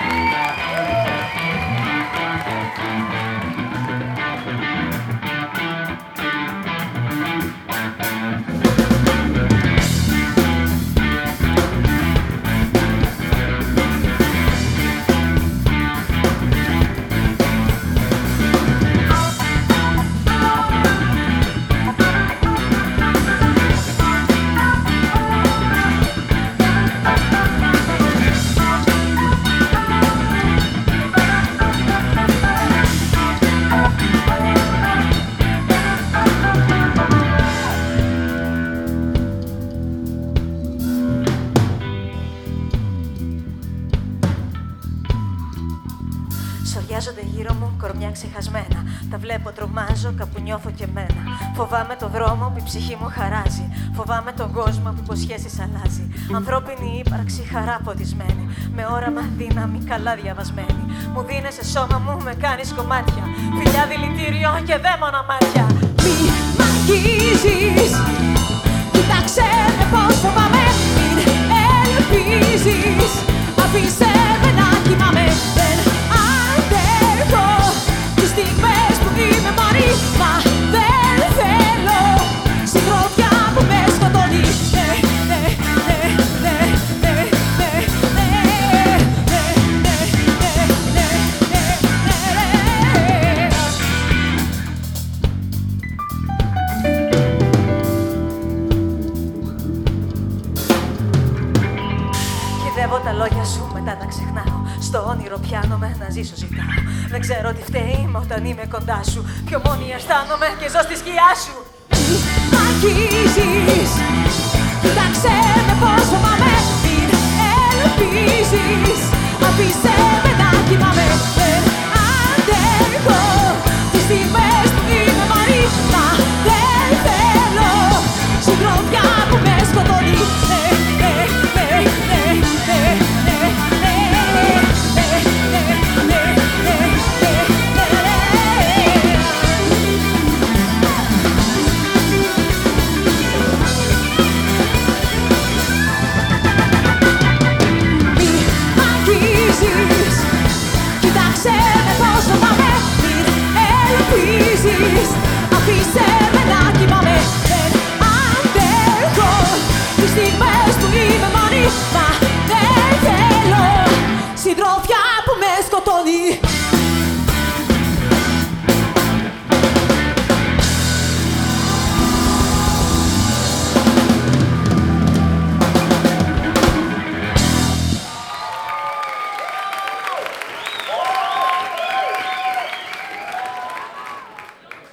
Bye. Σοριάζονται γύρω μου κορμιά ξεχασμένα. Τα βλέπω, τρομάζω, κάπου νιώθω και μένα. Φοβάμαι το δρόμο που η ψυχή μου χαράζει. Φοβάμαι τον κόσμο που υποσχέσεις αλλάζει. Ανθρώπινη ύπαρξη, χαρά ποτισμένη. Με όραμα, δύναμη, καλά διαβασμένη. Μου δίνεσαι σώμα μου, με κάνεις κομμάτια. Φιλιά δηλητήριο και δαίμονα μάτια. Μη μ' αγγίζεις τα λόγια σου, μετά τα ξεχνάω. Στο όνειρο πιάνομαι να ζήσω, ζητάω. Δεν ξέρω τι φταίει με όταν είμαι κοντά σου. Πιο μόνη αισθάνομαι και ζω στη σκιά σου. Μ' αγγίζεις Κοίταξε με